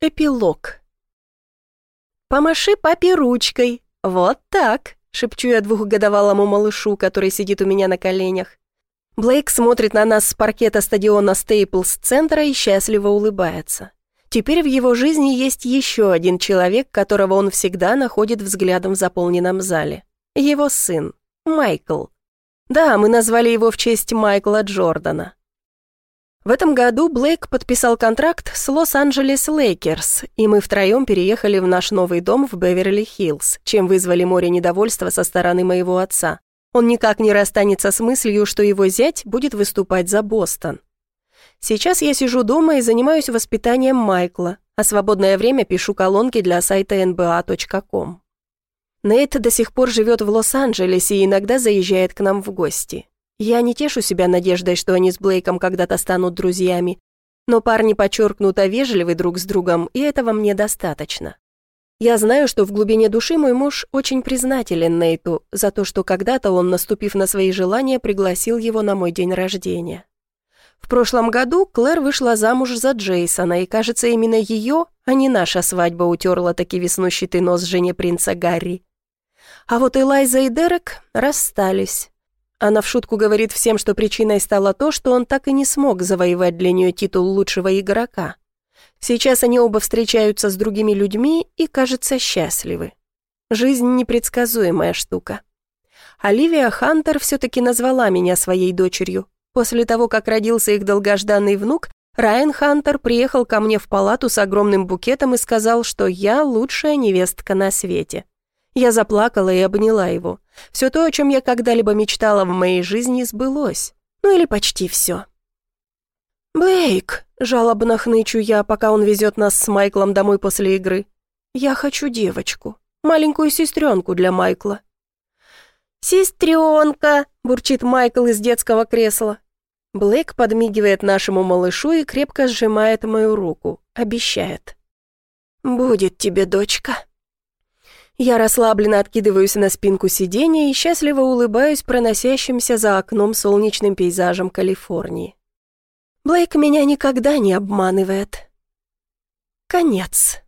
Эпилог. «Помаши папе ручкой. Вот так», — шепчу я двухгодовалому малышу, который сидит у меня на коленях. Блейк смотрит на нас с паркета стадиона Стейплс-центра и счастливо улыбается. Теперь в его жизни есть еще один человек, которого он всегда находит взглядом в заполненном зале. Его сын, Майкл. Да, мы назвали его в честь Майкла Джордана. В этом году Блейк подписал контракт с Лос-Анджелес Лейкерс, и мы втроем переехали в наш новый дом в Беверли-Хиллз, чем вызвали море недовольства со стороны моего отца. Он никак не расстанется с мыслью, что его зять будет выступать за Бостон. Сейчас я сижу дома и занимаюсь воспитанием Майкла, а свободное время пишу колонки для сайта nba.com. Нейт до сих пор живет в Лос-Анджелесе и иногда заезжает к нам в гости. Я не тешу себя надеждой, что они с Блейком когда-то станут друзьями, но парни подчеркнуто вежливы друг с другом, и этого мне достаточно. Я знаю, что в глубине души мой муж очень признателен Нейту за то, что когда-то он, наступив на свои желания, пригласил его на мой день рождения. В прошлом году Клэр вышла замуж за Джейсона, и, кажется, именно ее, а не наша свадьба утерла таки веснущатый нос жене принца Гарри. А вот Элайза и Дерек расстались. Она в шутку говорит всем, что причиной стало то, что он так и не смог завоевать для нее титул лучшего игрока. Сейчас они оба встречаются с другими людьми и, кажется, счастливы. Жизнь непредсказуемая штука. Оливия Хантер все-таки назвала меня своей дочерью. После того, как родился их долгожданный внук, Райан Хантер приехал ко мне в палату с огромным букетом и сказал, что я лучшая невестка на свете. Я заплакала и обняла его. Все то, о чем я когда-либо мечтала в моей жизни, сбылось. Ну или почти все. «Блейк», — жалобно хнычу я, пока он везет нас с Майклом домой после игры. «Я хочу девочку, маленькую сестренку для Майкла». «Сестренка», — бурчит Майкл из детского кресла. Блейк подмигивает нашему малышу и крепко сжимает мою руку, обещает. «Будет тебе дочка». Я расслабленно откидываюсь на спинку сиденья и счастливо улыбаюсь проносящимся за окном солнечным пейзажем Калифорнии. Блейк меня никогда не обманывает. Конец.